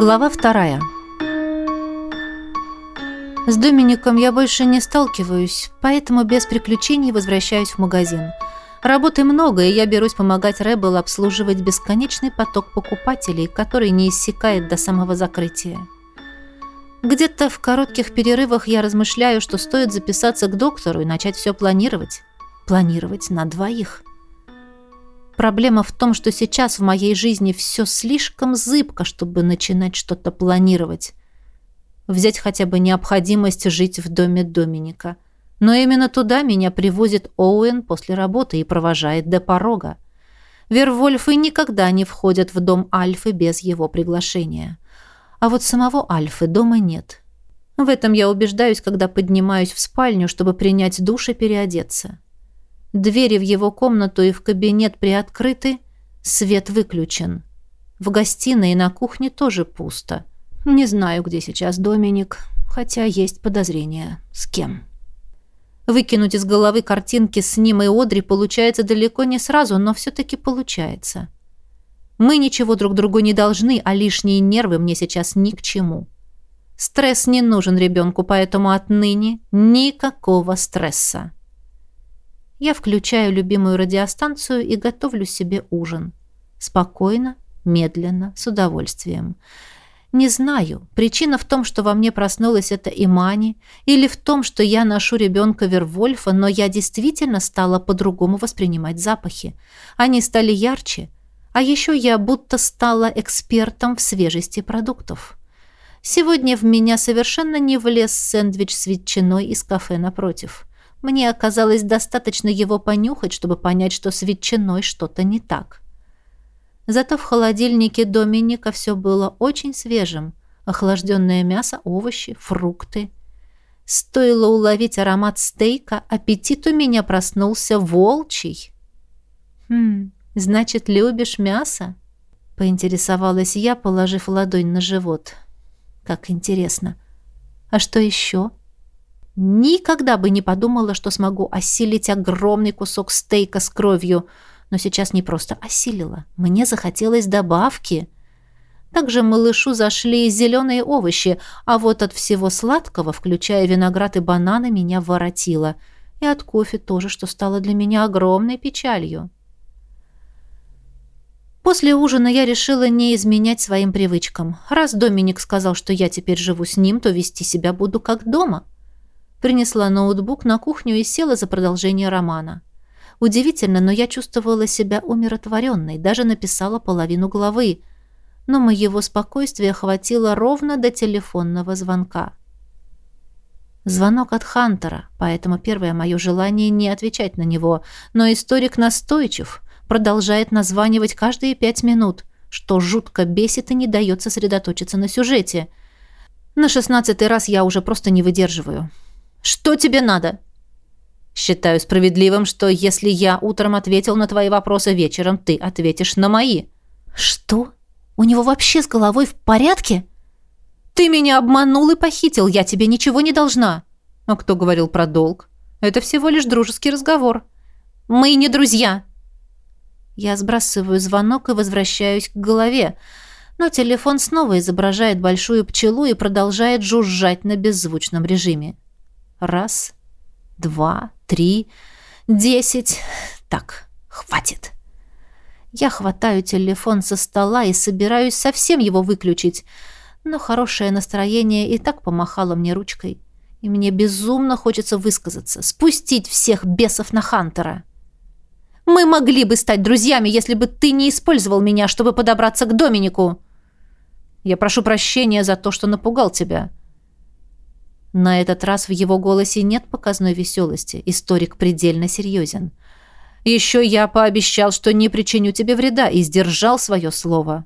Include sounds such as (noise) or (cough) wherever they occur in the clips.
Глава вторая. С Домиником я больше не сталкиваюсь, поэтому без приключений возвращаюсь в магазин. Работы много, и я берусь помогать Рэббл обслуживать бесконечный поток покупателей, который не иссякает до самого закрытия. Где-то в коротких перерывах я размышляю, что стоит записаться к доктору и начать все планировать. Планировать на двоих. Проблема в том, что сейчас в моей жизни все слишком зыбко, чтобы начинать что-то планировать. Взять хотя бы необходимость жить в доме Доминика. Но именно туда меня привозит Оуэн после работы и провожает до порога. Вервольфы никогда не входят в дом Альфы без его приглашения. А вот самого Альфы дома нет. В этом я убеждаюсь, когда поднимаюсь в спальню, чтобы принять душ и переодеться. Двери в его комнату и в кабинет приоткрыты, свет выключен. В гостиной и на кухне тоже пусто. Не знаю, где сейчас Доминик, хотя есть подозрение, с кем. Выкинуть из головы картинки с ним и Одри получается далеко не сразу, но все-таки получается. Мы ничего друг другу не должны, а лишние нервы мне сейчас ни к чему. Стресс не нужен ребенку, поэтому отныне никакого стресса. Я включаю любимую радиостанцию и готовлю себе ужин. Спокойно, медленно, с удовольствием. Не знаю, причина в том, что во мне проснулась эта Имани, или в том, что я ношу ребенка Вервольфа, но я действительно стала по-другому воспринимать запахи. Они стали ярче, а еще я будто стала экспертом в свежести продуктов. Сегодня в меня совершенно не влез сэндвич с ветчиной из кафе напротив. Мне оказалось достаточно его понюхать, чтобы понять, что с ветчиной что-то не так. Зато в холодильнике Доминика все было очень свежим. Охлажденное мясо, овощи, фрукты. Стоило уловить аромат стейка, аппетит у меня проснулся волчий. «Хм, значит, любишь мясо?» — поинтересовалась я, положив ладонь на живот. «Как интересно. А что еще?» Никогда бы не подумала, что смогу осилить огромный кусок стейка с кровью, но сейчас не просто осилила. Мне захотелось добавки. Также малышу зашли зеленые овощи, а вот от всего сладкого, включая виноград и бананы, меня воротило. И от кофе тоже, что стало для меня огромной печалью. После ужина я решила не изменять своим привычкам. Раз Доминик сказал, что я теперь живу с ним, то вести себя буду как дома — Принесла ноутбук на кухню и села за продолжение романа. Удивительно, но я чувствовала себя умиротворенной, даже написала половину главы. Но моего спокойствия хватило ровно до телефонного звонка. Звонок от Хантера, поэтому первое мое желание не отвечать на него, но историк настойчив, продолжает названивать каждые пять минут, что жутко бесит и не дает сосредоточиться на сюжете. На шестнадцатый раз я уже просто не выдерживаю. Что тебе надо? Считаю справедливым, что если я утром ответил на твои вопросы, вечером ты ответишь на мои. Что? У него вообще с головой в порядке? Ты меня обманул и похитил, я тебе ничего не должна. А кто говорил про долг? Это всего лишь дружеский разговор. Мы не друзья. Я сбрасываю звонок и возвращаюсь к голове, но телефон снова изображает большую пчелу и продолжает жужжать на беззвучном режиме. Раз, два, три, десять. Так, хватит. Я хватаю телефон со стола и собираюсь совсем его выключить, но хорошее настроение и так помахало мне ручкой, и мне безумно хочется высказаться, спустить всех бесов на Хантера. Мы могли бы стать друзьями, если бы ты не использовал меня, чтобы подобраться к Доминику. Я прошу прощения за то, что напугал тебя. На этот раз в его голосе нет показной веселости. Историк предельно серьезен. «Еще я пообещал, что не причиню тебе вреда, и сдержал свое слово».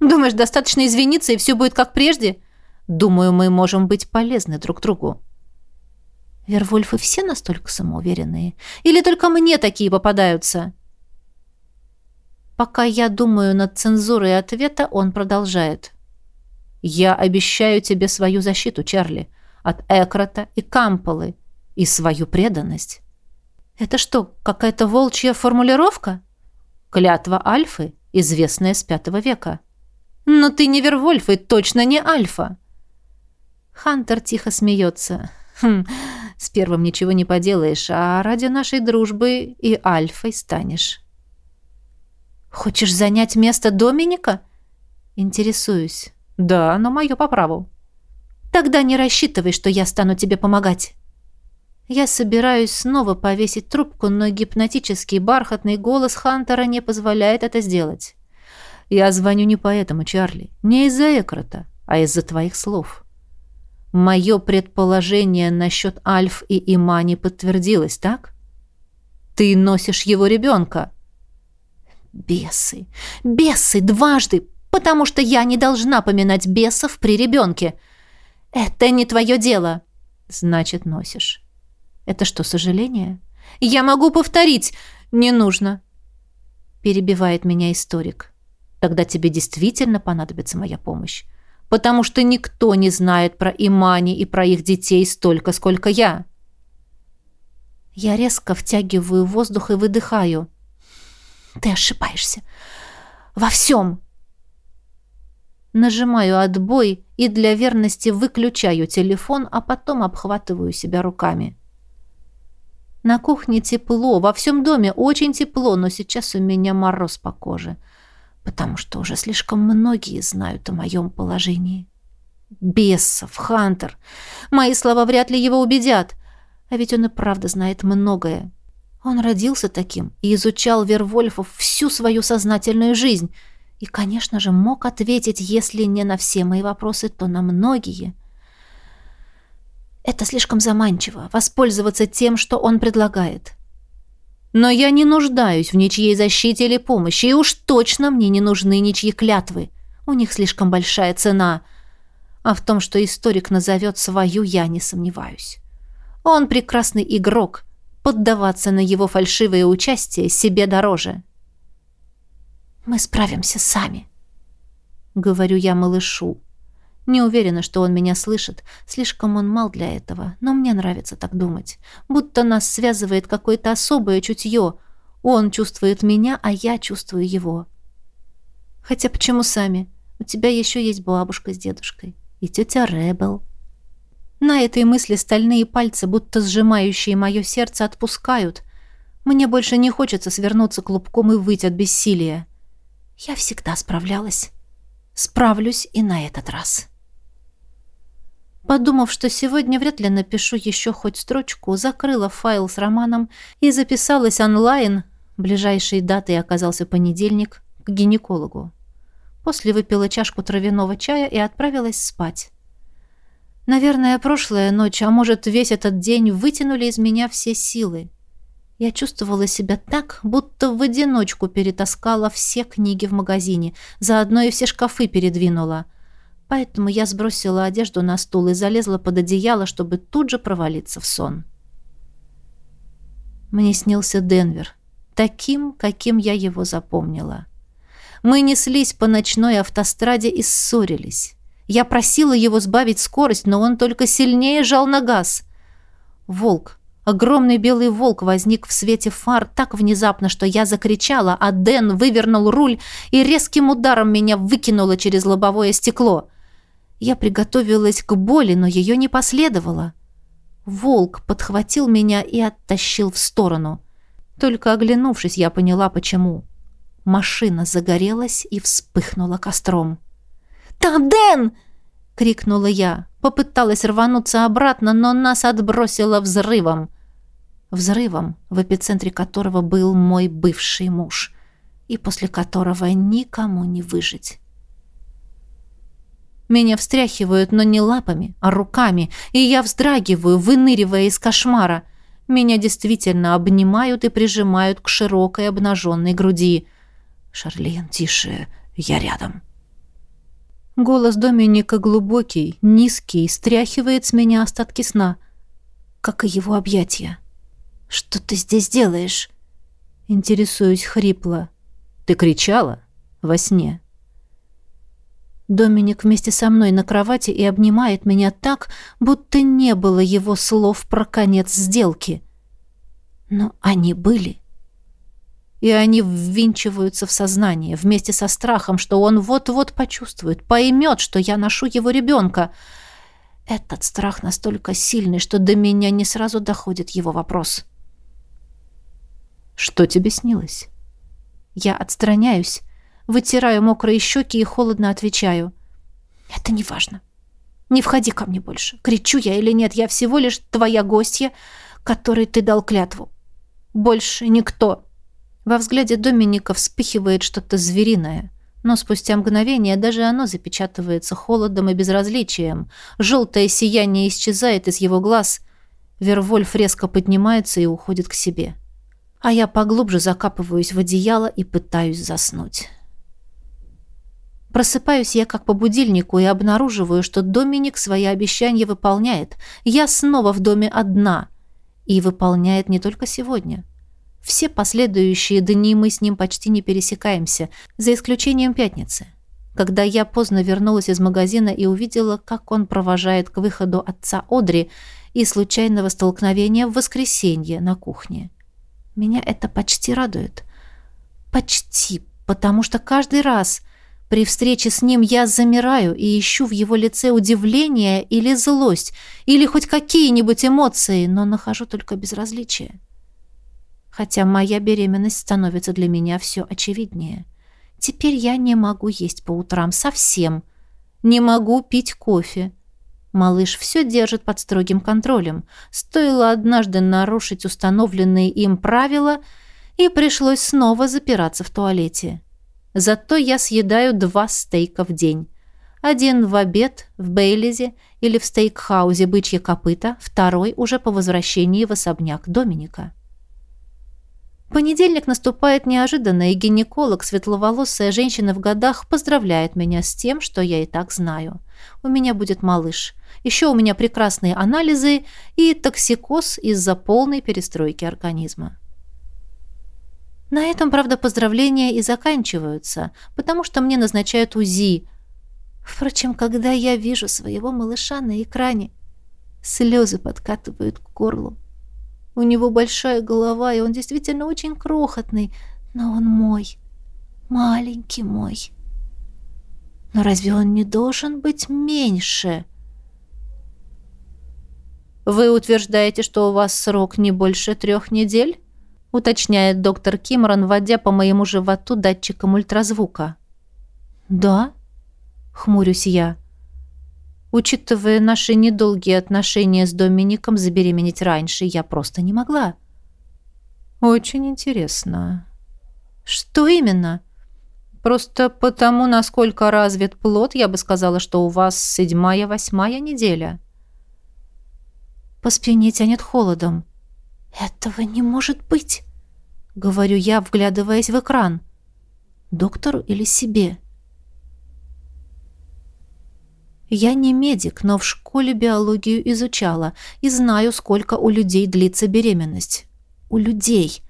«Думаешь, достаточно извиниться, и все будет как прежде?» «Думаю, мы можем быть полезны друг другу». Вервольфы все настолько самоуверенные? Или только мне такие попадаются?» Пока я думаю над цензурой ответа, он продолжает. «Я обещаю тебе свою защиту, Чарли от Экрата и Камполы и свою преданность. Это что, какая-то волчья формулировка? Клятва Альфы, известная с пятого века. Но ты не Вервольф и точно не Альфа. Хантер тихо смеется. Хм, с первым ничего не поделаешь, а ради нашей дружбы и Альфой станешь. Хочешь занять место Доминика? Интересуюсь. Да, но мое по праву. Тогда не рассчитывай, что я стану тебе помогать. Я собираюсь снова повесить трубку, но гипнотический бархатный голос Хантера не позволяет это сделать. Я звоню не поэтому, Чарли, не из-за Экрота, а из-за твоих слов. Мое предположение насчет Альф и Имани подтвердилось, так? Ты носишь его ребенка. Бесы, бесы дважды, потому что я не должна поминать бесов при ребенке. Это не твое дело. Значит, носишь. Это что, сожаление? Я могу повторить. Не нужно. Перебивает меня историк. Тогда тебе действительно понадобится моя помощь потому что никто не знает про Имани и про их детей столько, сколько я. Я резко втягиваю воздух и выдыхаю. Ты ошибаешься. Во всем. Нажимаю отбой и для верности выключаю телефон, а потом обхватываю себя руками. На кухне тепло, во всем доме очень тепло, но сейчас у меня мороз по коже. — потому что уже слишком многие знают о моем положении. Бесов, Хантер. Мои слова вряд ли его убедят. А ведь он и правда знает многое. Он родился таким и изучал Вервольфов всю свою сознательную жизнь. И, конечно же, мог ответить, если не на все мои вопросы, то на многие. Это слишком заманчиво, воспользоваться тем, что он предлагает. Но я не нуждаюсь в ничьей защите или помощи, и уж точно мне не нужны ничьи клятвы. У них слишком большая цена. А в том, что историк назовет свою, я не сомневаюсь. Он прекрасный игрок. Поддаваться на его фальшивое участие себе дороже. «Мы справимся сами», — говорю я малышу. Не уверена, что он меня слышит. Слишком он мал для этого. Но мне нравится так думать. Будто нас связывает какое-то особое чутье. Он чувствует меня, а я чувствую его. Хотя почему сами? У тебя еще есть бабушка с дедушкой. И тетя Ребел. На этой мысли стальные пальцы, будто сжимающие мое сердце, отпускают. Мне больше не хочется свернуться клубком и выйти от бессилия. Я всегда справлялась. Справлюсь и на этот раз. Подумав, что сегодня вряд ли напишу еще хоть строчку, закрыла файл с романом и записалась онлайн, ближайшей датой оказался понедельник, к гинекологу. После выпила чашку травяного чая и отправилась спать. Наверное, прошлая ночь, а может, весь этот день вытянули из меня все силы. Я чувствовала себя так, будто в одиночку перетаскала все книги в магазине, заодно и все шкафы передвинула — Поэтому я сбросила одежду на стул и залезла под одеяло, чтобы тут же провалиться в сон. Мне снился Денвер, таким, каким я его запомнила. Мы неслись по ночной автостраде и ссорились. Я просила его сбавить скорость, но он только сильнее жал на газ. Волк, огромный белый волк возник в свете фар так внезапно, что я закричала, а Дэн вывернул руль и резким ударом меня выкинуло через лобовое стекло. Я приготовилась к боли, но ее не последовало. Волк подхватил меня и оттащил в сторону. Только оглянувшись, я поняла, почему. Машина загорелась и вспыхнула костром. «Там Дэн!» — крикнула я. Попыталась рвануться обратно, но нас отбросило взрывом. Взрывом, в эпицентре которого был мой бывший муж, и после которого никому не выжить. Меня встряхивают, но не лапами, а руками, и я вздрагиваю, выныривая из кошмара. Меня действительно обнимают и прижимают к широкой обнаженной груди. «Шарлин, тише, я рядом». Голос Доминика глубокий, низкий, стряхивает с меня остатки сна, как и его объятия. «Что ты здесь делаешь?» Интересуюсь хрипло. «Ты кричала? Во сне?» Доминик вместе со мной на кровати и обнимает меня так, будто не было его слов про конец сделки. Но они были. и они ввинчиваются в сознание вместе со страхом, что он вот-вот почувствует, поймет, что я ношу его ребенка. Этот страх настолько сильный, что до меня не сразу доходит его вопрос. «Что тебе снилось?» Я отстраняюсь, вытираю мокрые щеки и холодно отвечаю. «Это не важно. Не входи ко мне больше. Кричу я или нет, я всего лишь твоя гостья, которой ты дал клятву. Больше никто». Во взгляде Доминика вспыхивает что-то звериное, но спустя мгновение даже оно запечатывается холодом и безразличием. Желтое сияние исчезает из его глаз. Вервольф резко поднимается и уходит к себе. А я поглубже закапываюсь в одеяло и пытаюсь заснуть. Просыпаюсь я как по будильнику и обнаруживаю, что Доминик свои обещания выполняет. Я снова в доме одна. И выполняет не только сегодня. Все последующие дни мы с ним почти не пересекаемся, за исключением пятницы, когда я поздно вернулась из магазина и увидела, как он провожает к выходу отца Одри и случайного столкновения в воскресенье на кухне. Меня это почти радует. Почти, потому что каждый раз при встрече с ним я замираю и ищу в его лице удивление или злость, или хоть какие-нибудь эмоции, но нахожу только безразличие хотя моя беременность становится для меня все очевиднее. Теперь я не могу есть по утрам совсем, не могу пить кофе. Малыш все держит под строгим контролем. Стоило однажды нарушить установленные им правила, и пришлось снова запираться в туалете. Зато я съедаю два стейка в день. Один в обед в Бейлизе или в стейкхаузе «Бычье копыта», второй уже по возвращении в особняк Доминика. Понедельник наступает неожиданно, и гинеколог, светловолосая женщина в годах, поздравляет меня с тем, что я и так знаю. У меня будет малыш. Еще у меня прекрасные анализы и токсикоз из-за полной перестройки организма. На этом, правда, поздравления и заканчиваются, потому что мне назначают УЗИ. Впрочем, когда я вижу своего малыша на экране, слезы подкатывают к горлу. У него большая голова, и он действительно очень крохотный, но он мой, маленький мой. Но разве он не должен быть меньше? Вы утверждаете, что у вас срок не больше трех недель? уточняет доктор Кимрон, вводя по моему животу датчиком ультразвука. Да, хмурюсь я. Учитывая наши недолгие отношения с Домиником, забеременеть раньше я просто не могла. Очень интересно. Что именно? Просто потому, насколько развит плод, я бы сказала, что у вас седьмая-восьмая неделя. По спине тянет холодом. Этого не может быть, говорю я, вглядываясь в экран. Доктору или себе? — я не медик, но в школе биологию изучала и знаю, сколько у людей длится беременность. У людей.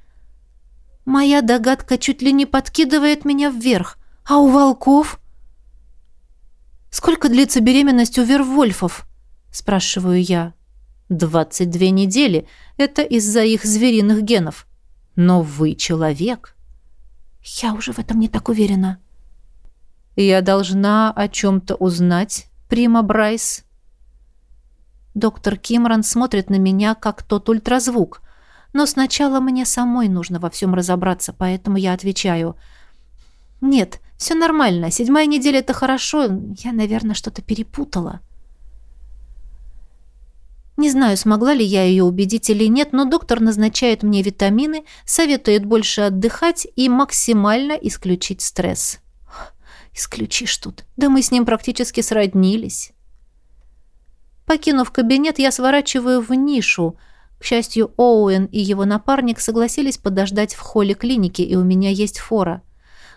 Моя догадка чуть ли не подкидывает меня вверх. А у волков? Сколько длится беременность у вервольфов? Спрашиваю я. Двадцать две недели. Это из-за их звериных генов. Но вы человек. Я уже в этом не так уверена. Я должна о чем-то узнать Прима Брайс. Доктор Кимрон смотрит на меня, как тот ультразвук. Но сначала мне самой нужно во всем разобраться, поэтому я отвечаю. «Нет, все нормально. Седьмая неделя — это хорошо. Я, наверное, что-то перепутала». Не знаю, смогла ли я ее убедить или нет, но доктор назначает мне витамины, советует больше отдыхать и максимально исключить стресс. Исключишь тут. Да мы с ним практически сроднились. Покинув кабинет, я сворачиваю в нишу. К счастью, Оуэн и его напарник согласились подождать в холле клиники, и у меня есть фора.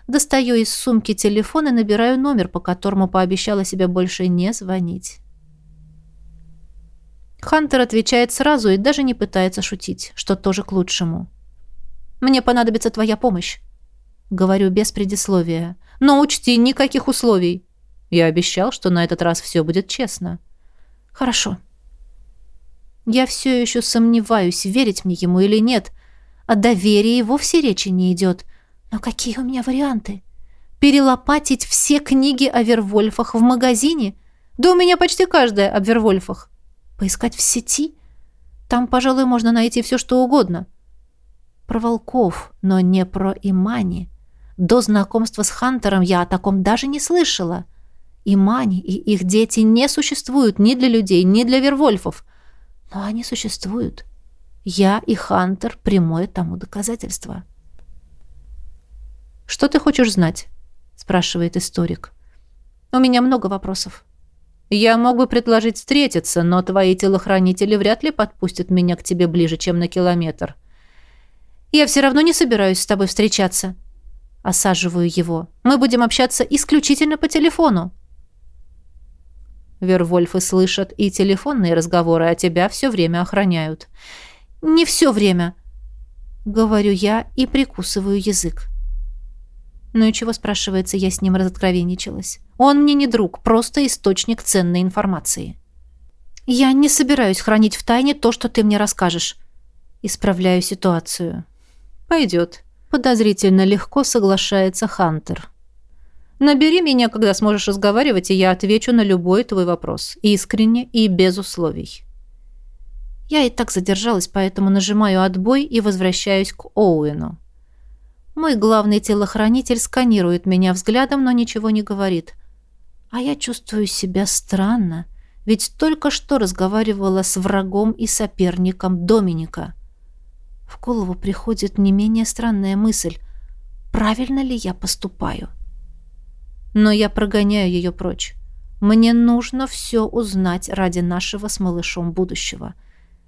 Достаю из сумки телефон и набираю номер, по которому пообещала себе больше не звонить. Хантер отвечает сразу и даже не пытается шутить, что тоже к лучшему. «Мне понадобится твоя помощь», — говорю без предисловия. Но учти, никаких условий. Я обещал, что на этот раз все будет честно. Хорошо. Я все еще сомневаюсь, верить мне ему или нет. О доверии вовсе речи не идет. Но какие у меня варианты? Перелопатить все книги о Вервольфах в магазине? Да у меня почти каждая о Вервольфах. Поискать в сети? Там, пожалуй, можно найти все, что угодно. Про волков, но не про Имани. До знакомства с Хантером я о таком даже не слышала. Имани и их дети не существуют ни для людей, ни для Вервольфов. Но они существуют. Я и Хантер – прямое тому доказательство. «Что ты хочешь знать?» – спрашивает историк. «У меня много вопросов. Я мог бы предложить встретиться, но твои телохранители вряд ли подпустят меня к тебе ближе, чем на километр. Я все равно не собираюсь с тобой встречаться». Осаживаю его. «Мы будем общаться исключительно по телефону». Вервольфы слышат и телефонные разговоры, а тебя все время охраняют. «Не все время», — говорю я и прикусываю язык. Ну и чего, спрашивается, я с ним разоткровенничалась. Он мне не друг, просто источник ценной информации. «Я не собираюсь хранить в тайне то, что ты мне расскажешь». Исправляю ситуацию. «Пойдет». Подозрительно легко соглашается Хантер. Набери меня, когда сможешь разговаривать, и я отвечу на любой твой вопрос. Искренне и без условий. Я и так задержалась, поэтому нажимаю отбой и возвращаюсь к Оуэну. Мой главный телохранитель сканирует меня взглядом, но ничего не говорит. А я чувствую себя странно, ведь только что разговаривала с врагом и соперником Доминика. В голову приходит не менее странная мысль. Правильно ли я поступаю? — но я прогоняю ее прочь. Мне нужно все узнать ради нашего с малышом будущего.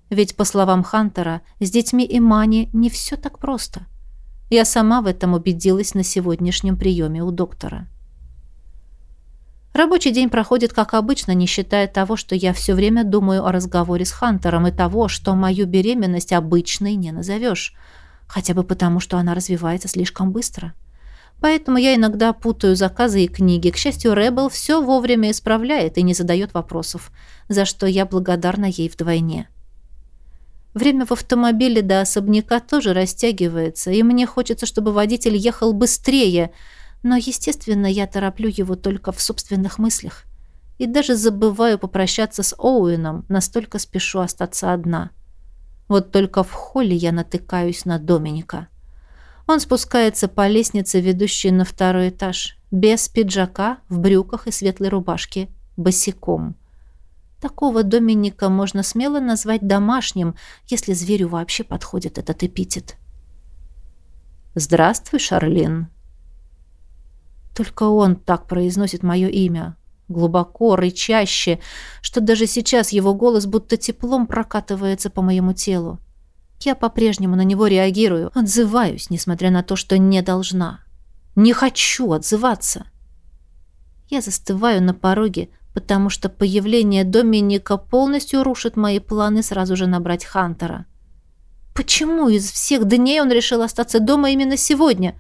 Ведь, по словам Хантера, с детьми Имани не все так просто. Я сама в этом убедилась на сегодняшнем приеме у доктора. Рабочий день проходит как обычно, не считая того, что я все время думаю о разговоре с Хантером и того, что мою беременность обычной не назовешь, хотя бы потому, что она развивается слишком быстро. — Поэтому я иногда путаю заказы и книги. К счастью, Рэббл все вовремя исправляет и не задает вопросов, за что я благодарна ей вдвойне. Время в автомобиле до особняка тоже растягивается, и мне хочется, чтобы водитель ехал быстрее, но, естественно, я тороплю его только в собственных мыслях. И даже забываю попрощаться с Оуэном, настолько спешу остаться одна. Вот только в холле я натыкаюсь на Доминика. Он спускается по лестнице, ведущей на второй этаж, без пиджака, в брюках и светлой рубашке, босиком. Такого Доминика можно смело назвать домашним, если зверю вообще подходит этот эпитет. «Здравствуй, Шарлин». Только он так произносит мое имя, глубоко, рычаще, что даже сейчас его голос будто теплом прокатывается по моему телу. Я по-прежнему на него реагирую, отзываюсь, несмотря на то, что не должна. Не хочу отзываться. Я застываю на пороге, потому что появление Доминика полностью рушит мои планы сразу же набрать Хантера. Почему из всех дней он решил остаться дома именно сегодня?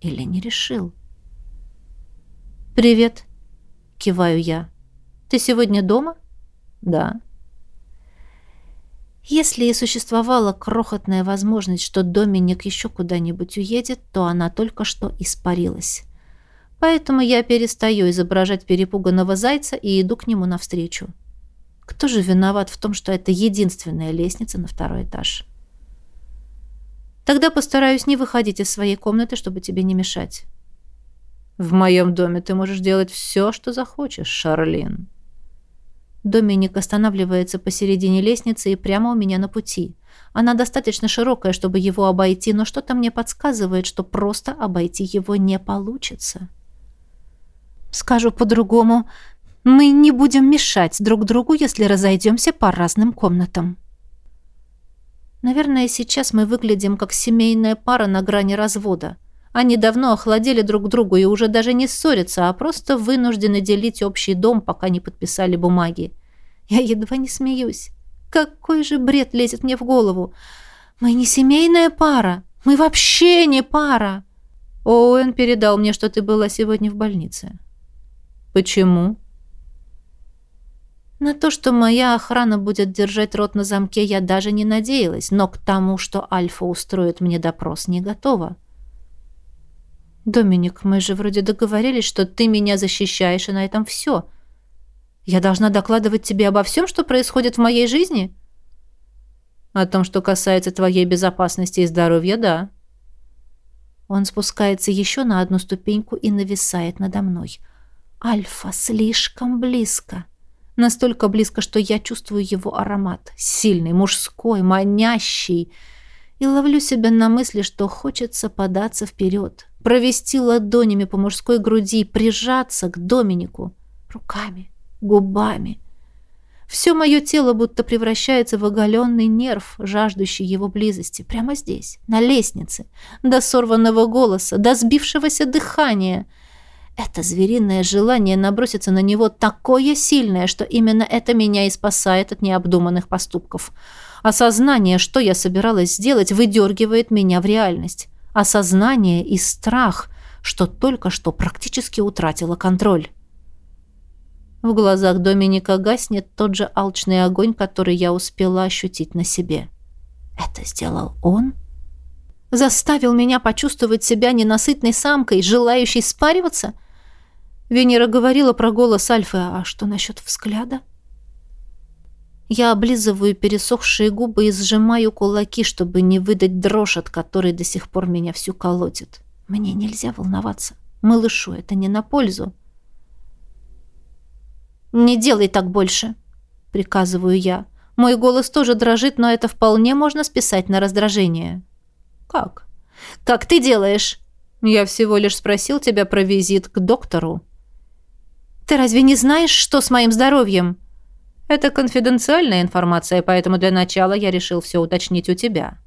Или не решил? «Привет», — киваю я. «Ты сегодня дома?» «Да». Если и существовала крохотная возможность, что Доминик еще куда-нибудь уедет, то она только что испарилась. Поэтому я перестаю изображать перепуганного зайца и иду к нему навстречу. Кто же виноват в том, что это единственная лестница на второй этаж? Тогда постараюсь не выходить из своей комнаты, чтобы тебе не мешать. В моем доме ты можешь делать все, что захочешь, Шарлин. Доминик останавливается посередине лестницы и прямо у меня на пути. Она достаточно широкая, чтобы его обойти, но что-то мне подсказывает, что просто обойти его не получится. Скажу по-другому, мы не будем мешать друг другу, если разойдемся по разным комнатам. Наверное, сейчас мы выглядим как семейная пара на грани развода. Они давно охладели друг другу и уже даже не ссорятся, а просто вынуждены делить общий дом, пока не подписали бумаги. Я едва не смеюсь. Какой же бред лезет мне в голову? Мы не семейная пара. Мы вообще не пара. Оуэн передал мне, что ты была сегодня в больнице. Почему? На то, что моя охрана будет держать рот на замке, я даже не надеялась, но к тому, что Альфа устроит мне допрос, не готова. «Доминик, мы же вроде договорились, что ты меня защищаешь, и на этом все. Я должна докладывать тебе обо всем, что происходит в моей жизни?» «О том, что касается твоей безопасности и здоровья, да». Он спускается еще на одну ступеньку и нависает надо мной. «Альфа слишком близко». Настолько близко, что я чувствую его аромат. Сильный, мужской, манящий. И ловлю себя на мысли, что хочется податься вперед. Провести ладонями по мужской груди, прижаться к Доминику. Руками, губами. Все мое тело будто превращается в оголенный нерв, жаждущий его близости. Прямо здесь, на лестнице. До сорванного голоса, до сбившегося дыхания — это звериное желание наброситься на него такое сильное, что именно это меня и спасает от необдуманных поступков. Осознание, что я собиралась сделать, выдергивает меня в реальность. Осознание и страх, что только что практически утратила контроль. В глазах Доминика гаснет тот же алчный огонь, который я успела ощутить на себе. Это сделал он? Заставил меня почувствовать себя ненасытной самкой, желающей спариваться – Венера говорила про голос Альфы, а что насчет взгляда? Я облизываю пересохшие губы и сжимаю кулаки, чтобы не выдать дрожь, от которой до сих пор меня всю колотит. Мне нельзя волноваться. Малышу это не на пользу. «Не делай так больше», — приказываю я. Мой голос тоже дрожит, но это вполне можно списать на раздражение. «Как?» «Как ты делаешь?» «Я всего лишь спросил тебя про визит к доктору». Ты разве не знаешь, что с моим здоровьем? Это конфиденциальная информация, поэтому для начала я решил все уточнить у тебя.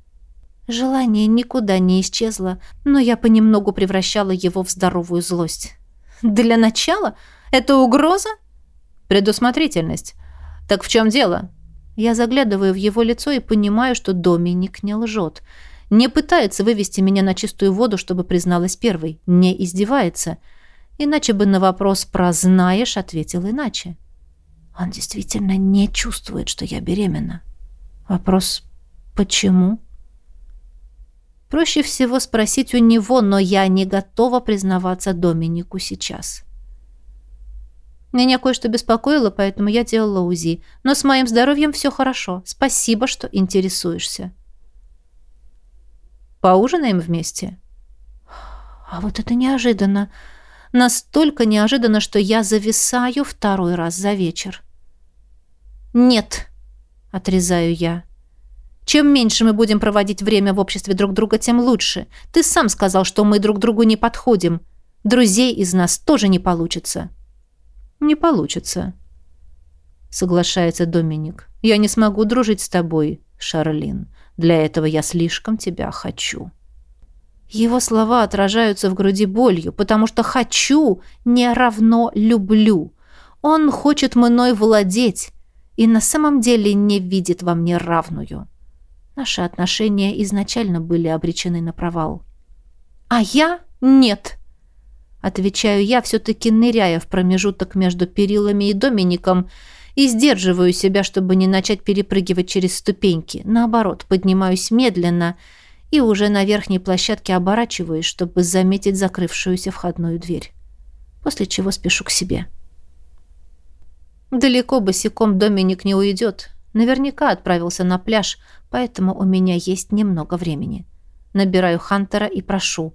Желание никуда не исчезло, но я понемногу превращала его в здоровую злость. Для начала? Это угроза? Предусмотрительность. Так в чем дело? Я заглядываю в его лицо и понимаю, что Доминик не лжет. Не пытается вывести меня на чистую воду, чтобы призналась первой. Не издевается. — Иначе бы на вопрос про «знаешь» ответил иначе. Он действительно не чувствует, что я беременна. Вопрос «почему?» Проще всего спросить у него, но я не готова признаваться Доминику сейчас. Меня кое-что беспокоило, поэтому я делала УЗИ. Но с моим здоровьем все хорошо. Спасибо, что интересуешься. Поужинаем вместе? А вот это неожиданно. Настолько неожиданно, что я зависаю второй раз за вечер. «Нет», — отрезаю я. «Чем меньше мы будем проводить время в обществе друг друга, тем лучше. Ты сам сказал, что мы друг другу не подходим. Друзей из нас тоже не получится». «Не получится», — соглашается Доминик. «Я не смогу дружить с тобой, Шарлин. Для этого я слишком тебя хочу». Его слова отражаются в груди болью, потому что «хочу» не равно «люблю». Он хочет мной владеть и на самом деле не видит во мне равную. Наши отношения изначально были обречены на провал. А я — нет. Отвечаю я, все-таки ныряя в промежуток между перилами и Домиником, и сдерживаю себя, чтобы не начать перепрыгивать через ступеньки. Наоборот, поднимаюсь медленно — и уже на верхней площадке оборачиваюсь, чтобы заметить закрывшуюся входную дверь. После чего спешу к себе. Далеко босиком Доминик не уйдет. Наверняка отправился на пляж, поэтому у меня есть немного времени. Набираю Хантера и прошу.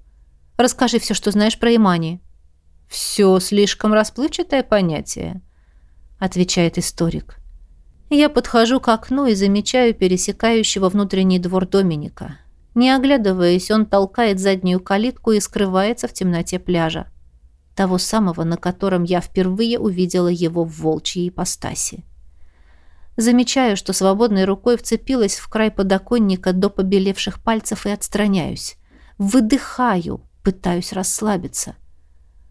«Расскажи все, что знаешь про Имани». «Все слишком расплывчатое понятие», — отвечает историк. Я подхожу к окну и замечаю пересекающего внутренний двор Доминика. Не оглядываясь, он толкает заднюю калитку и скрывается в темноте пляжа. Того самого, на котором я впервые увидела его в волчьей ипостаси. Замечаю, что свободной рукой вцепилась в край подоконника до побелевших пальцев и отстраняюсь. Выдыхаю, пытаюсь расслабиться.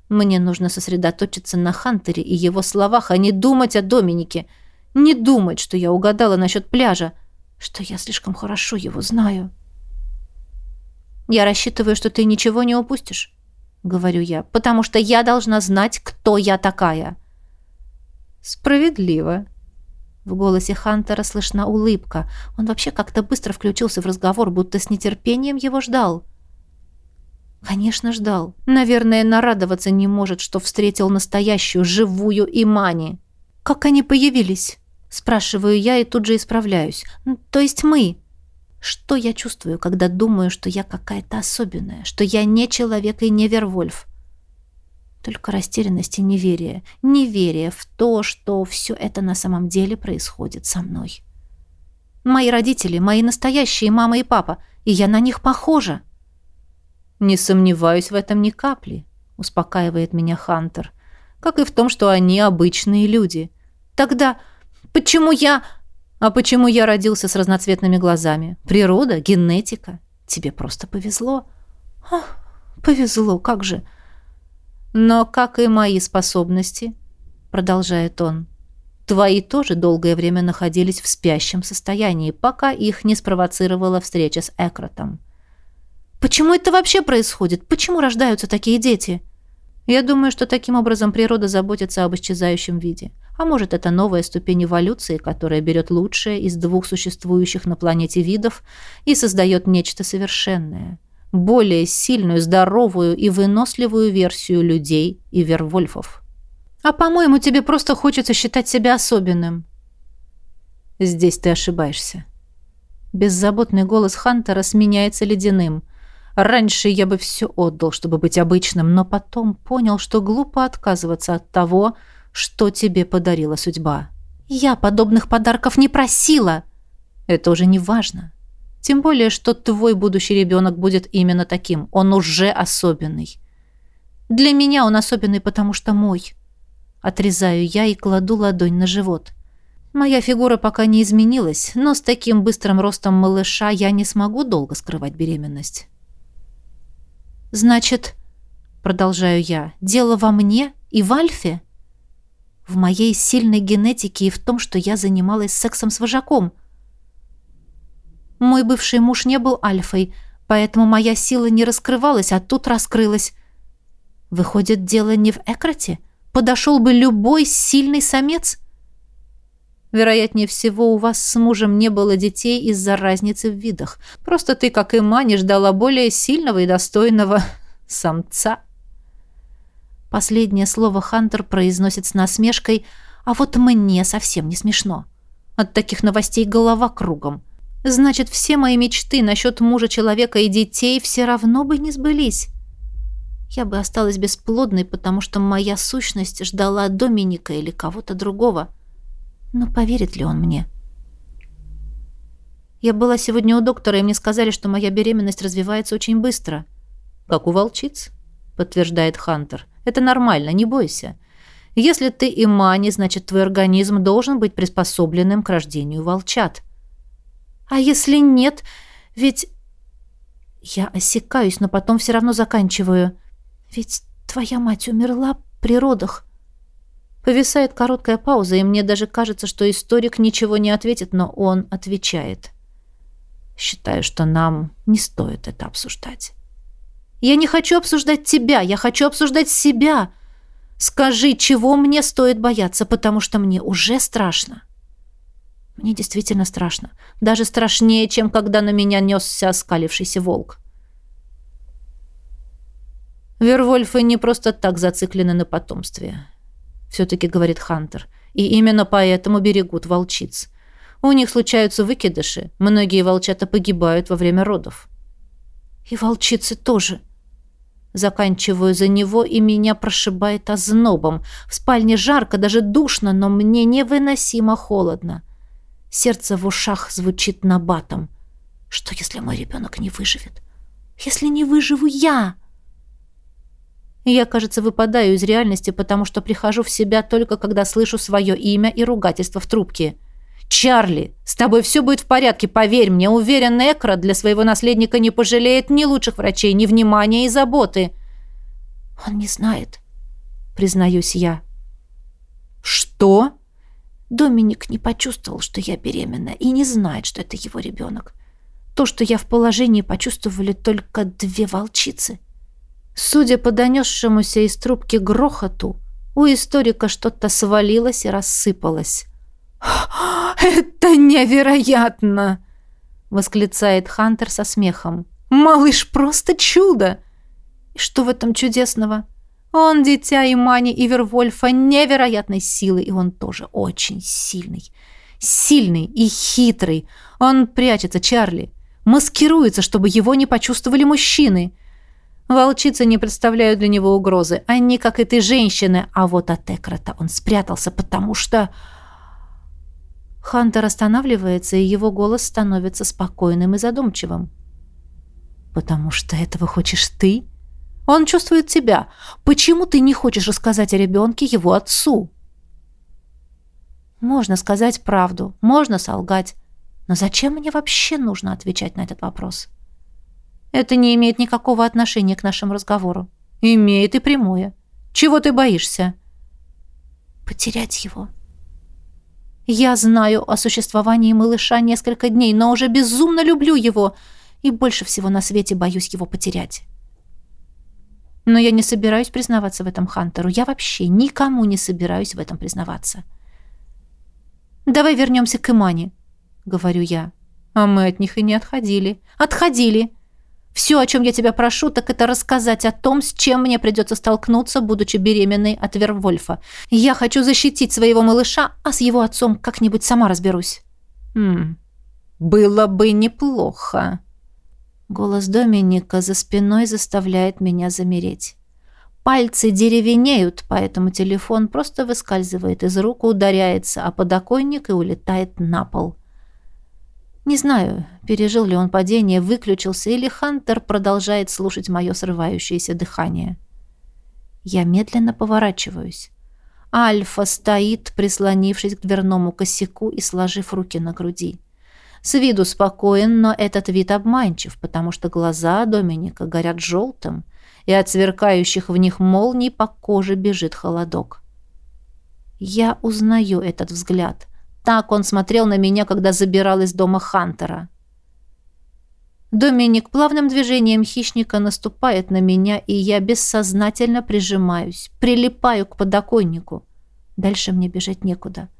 Мне нужно сосредоточиться на Хантере и его словах, а не думать о Доминике. Не думать, что я угадала насчет пляжа, что я слишком хорошо его знаю. Я рассчитываю, что ты ничего не упустишь, говорю я, потому что я должна знать, кто я такая. Справедливо, В голосе Хантера слышна улыбка. Он вообще как-то быстро включился в разговор, будто с нетерпением его ждал. Конечно, ждал. Наверное, нарадоваться не может, что встретил настоящую, живую Имани. «Как они появились?» Спрашиваю я и тут же исправляюсь. «То есть мы?» Что я чувствую, когда думаю, что я какая-то особенная, что я не человек и не Вервольф? Только растерянность и неверие. Неверие в то, что все это на самом деле происходит со мной. Мои родители, мои настоящие мама и папа, и я на них похожа. Не сомневаюсь в этом ни капли, успокаивает меня Хантер. Как и в том, что они обычные люди. Тогда почему я... А почему я родился с разноцветными глазами? Природа, генетика. Тебе просто повезло. Ах, повезло, как же... Но, как и мои способности, продолжает он, твои тоже долгое время находились в спящем состоянии, пока их не спровоцировала встреча с Экротом. Почему это вообще происходит? Почему рождаются такие дети? Я думаю, что таким образом природа заботится об исчезающем виде. А может, это новая ступень эволюции, которая берет лучшее из двух существующих на планете видов и создает нечто совершенное – более сильную, здоровую и выносливую версию людей и вервольфов. А по-моему, тебе просто хочется считать себя особенным. Здесь ты ошибаешься. Беззаботный голос Хантера сменяется ледяным. Раньше я бы все отдал, чтобы быть обычным, но потом понял, что глупо отказываться от того, что тебе подарила судьба. Я подобных подарков не просила. Это уже не важно. Тем более, что твой будущий ребенок будет именно таким. Он уже особенный. Для меня он особенный, потому что мой. Отрезаю я и кладу ладонь на живот. Моя фигура пока не изменилась, но с таким быстрым ростом малыша я не смогу долго скрывать беременность. Значит, продолжаю я, дело во мне и в Альфе? В моей сильной генетике и в том, что я занималась сексом с вожаком – мой бывший муж не был альфой, поэтому моя сила не раскрывалась, а тут раскрылась. Выходит, дело не в Экрате? Подошел бы любой сильный самец? Вероятнее всего, у вас с мужем не было детей из-за разницы в видах. Просто ты, как и Мани, ждала более сильного и достойного самца. Последнее слово Хантер произносит с насмешкой, а вот мне совсем не смешно. От таких новостей голова кругом. Значит, все мои мечты насчет мужа человека и детей все равно бы не сбылись. Я бы осталась бесплодной, потому что моя сущность ждала Доминика или кого-то другого. Но поверит ли он мне? Я была сегодня у доктора, и мне сказали, что моя беременность развивается очень быстро. «Как у волчиц», — подтверждает Хантер. «Это нормально, не бойся. Если ты имани, значит, твой организм должен быть приспособленным к рождению волчат». А если нет? Ведь... Я осекаюсь, но потом все равно заканчиваю. Ведь твоя мать умерла при родах. Повисает короткая пауза, и мне даже кажется, что историк ничего не ответит, но он отвечает. Считаю, что нам не стоит это обсуждать. Я не хочу обсуждать тебя, я хочу обсуждать себя. Скажи, чего мне стоит бояться, потому что мне уже страшно. Мне действительно страшно. Даже страшнее, чем когда на меня несся оскалившийся волк. Вервольфы не просто так зациклены на потомстве. Все-таки, говорит Хантер. И именно поэтому берегут волчиц. У них случаются выкидыши. Многие волчата погибают во время родов. И волчицы тоже. Заканчиваю за него, и меня прошибает ознобом. В спальне жарко, даже душно, но мне невыносимо холодно. Сердце в ушах звучит набатом. Что, если мой ребенок не выживет? Если не выживу я? Я, кажется, выпадаю из реальности, потому что прихожу в себя только когда слышу свое имя и ругательство в трубке. «Чарли, с тобой все будет в порядке, поверь мне. Уверен, Экра для своего наследника не пожалеет ни лучших врачей, ни внимания и заботы». «Он не знает», — признаюсь я. «Что?» Доминик не почувствовал, что я беременна, и не знает, что это его ребенок. То, что я в положении, почувствовали только две волчицы. Судя по донесшемуся из трубки грохоту, у историка что-то свалилось и рассыпалось. (gasps) «Это невероятно!» — восклицает Хантер со смехом. «Малыш просто чудо!» «И что в этом чудесного?» Он дитя Имани Ивервольфа невероятной силы, и он тоже очень сильный. Сильный и хитрый. Он прячется, Чарли. Маскируется, чтобы его не почувствовали мужчины. Волчицы не представляют для него угрозы. Они, как и ты, женщины. А вот от Экрата он спрятался, потому что... Хантер останавливается, и его голос становится спокойным и задумчивым. «Потому что этого хочешь ты?» Он чувствует тебя. Почему ты не хочешь рассказать о ребенке его отцу? Можно сказать правду, можно солгать. Но зачем мне вообще нужно отвечать на этот вопрос? Это не имеет никакого отношения к нашему разговору. Имеет и прямое. Чего ты боишься? Потерять его. Я знаю о существовании малыша несколько дней, но уже безумно люблю его и больше всего на свете боюсь его потерять. Но я не собираюсь признаваться в этом Хантеру. Я вообще никому не собираюсь в этом признаваться. «Давай вернемся к Имане», — говорю я. А мы от них и не отходили. Отходили. Все, о чем я тебя прошу, так это рассказать о том, с чем мне придется столкнуться, будучи беременной от Вервольфа. Я хочу защитить своего малыша, а с его отцом как-нибудь сама разберусь. Хм, было бы неплохо. Голос Доминика за спиной заставляет меня замереть. Пальцы деревенеют, поэтому телефон просто выскальзывает из рук, ударяется о подоконник и улетает на пол. Не знаю, пережил ли он падение, выключился, или Хантер продолжает слушать мое срывающееся дыхание. Я медленно поворачиваюсь. Альфа стоит, прислонившись к дверному косяку и сложив руки на груди. С виду спокоен, но этот вид обманчив, потому что глаза Доминика горят желтым, и от сверкающих в них молний по коже бежит холодок. Я узнаю этот взгляд. Так он смотрел на меня, когда забирал из дома Хантера. Доминик плавным движением хищника наступает на меня, и я бессознательно прижимаюсь, прилипаю к подоконнику. Дальше мне бежать некуда. —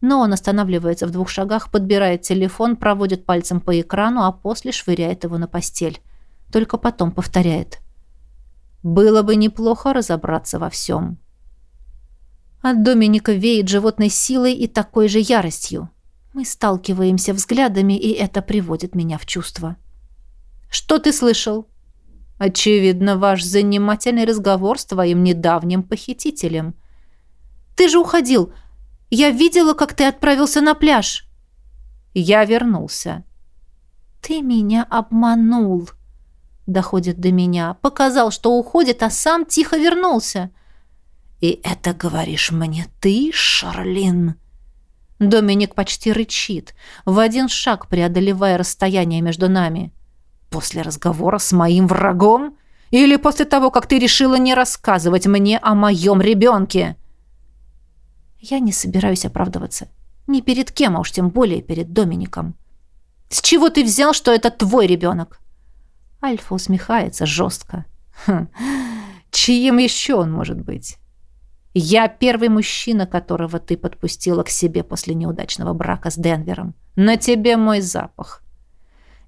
но он останавливается в двух шагах, подбирает телефон, проводит пальцем по экрану, а после швыряет его на постель. Только потом повторяет. «Было бы неплохо разобраться во всем». От Доминика веет животной силой и такой же яростью. Мы сталкиваемся взглядами, и это приводит меня в чувство. «Что ты слышал?» «Очевидно, ваш занимательный разговор с твоим недавним похитителем». «Ты же уходил!» Я видела, как ты отправился на пляж. Я вернулся. Ты меня обманул. Доходит до меня. Показал, что уходит, а сам тихо вернулся. И это говоришь мне ты, Шарлин? Доминик почти рычит, в один шаг преодолевая расстояние между нами. После разговора с моим врагом? Или после того, как ты решила не рассказывать мне о моем ребенке?» Я не собираюсь оправдываться. Ни перед кем, а уж тем более перед Домиником. «С чего ты взял, что это твой ребенок?» Альфа усмехается жестко. Хм, чьим еще он может быть? Я первый мужчина, которого ты подпустила к себе после неудачного брака с Денвером. На тебе мой запах.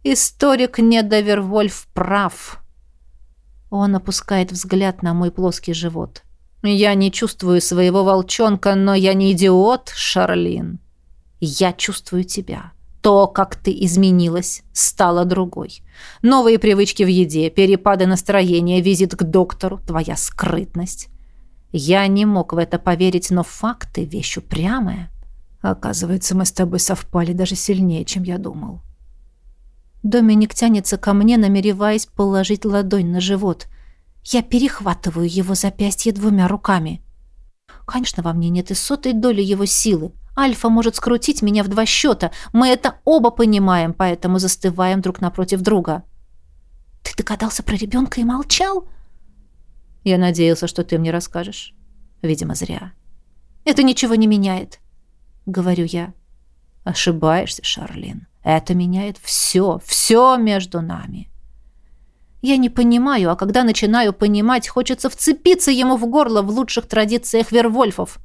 Историк Недовервольф прав. Он опускает взгляд на мой плоский живот. Я не чувствую своего волчонка, но я не идиот, Шарлин. Я чувствую тебя. То, как ты изменилась, стала другой. Новые привычки в еде, перепады настроения, визит к доктору, твоя скрытность. Я не мог в это поверить, но факты — вещь упрямая. Оказывается, мы с тобой совпали даже сильнее, чем я думал. Доминик тянется ко мне, намереваясь положить ладонь на живот — я перехватываю его запястье двумя руками. Конечно, во мне нет и сотой доли его силы. Альфа может скрутить меня в два счета. Мы это оба понимаем, поэтому застываем друг напротив друга. Ты догадался про ребенка и молчал? Я надеялся, что ты мне расскажешь. Видимо, зря. Это ничего не меняет, говорю я. Ошибаешься, Шарлин. Это меняет все, все между нами. Я не понимаю, а когда начинаю понимать, хочется вцепиться ему в горло в лучших традициях Вервольфов.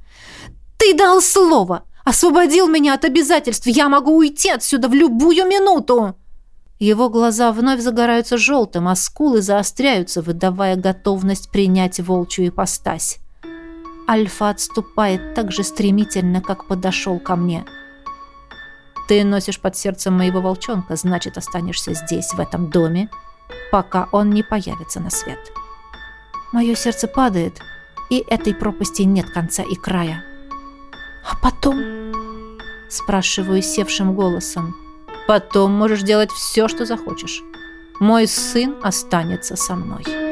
«Ты дал слово! освободил меня от обязательств. Я могу уйти отсюда в любую минуту!» Его глаза вновь загораются желтым, а скулы заостряются, выдавая готовность принять волчью ипостась. Альфа отступает так же стремительно, как подошел ко мне. «Ты носишь под сердцем моего волчонка, значит, останешься здесь, в этом доме, пока он не появится на свет». Мое сердце падает, и этой пропасти нет конца и края. «А потом?» – спрашиваю севшим голосом. «Потом можешь делать все, что захочешь. Мой сын останется со мной».